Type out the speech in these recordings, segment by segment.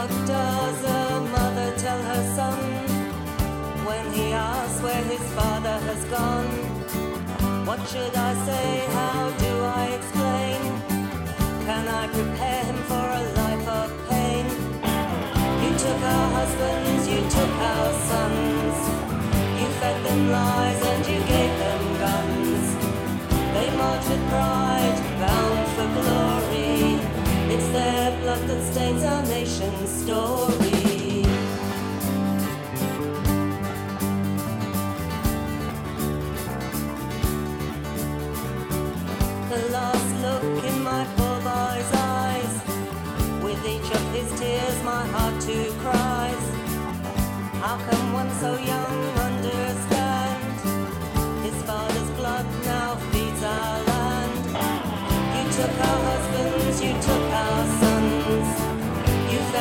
What does a mother tell her son when he asks where his father has gone? What should I say? How do I explain? Can I prepare him for a life of pain? You took our husbands, you took our sons. You fed them lies and you gave them our nation's story. The last look in my poor boy's eyes. With each of his tears, my heart too cries. How can one so young understand? His father's blood now feeds our land. You took our husbands, you took our sons.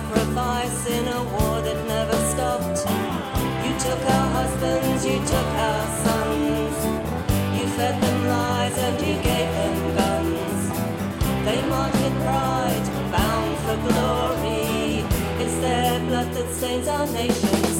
sacrifice in a war that never stopped. You took our husbands, you took our sons. You fed them lies and you gave them guns. They marched with pride, bound for glory. It's their blood that stains our nation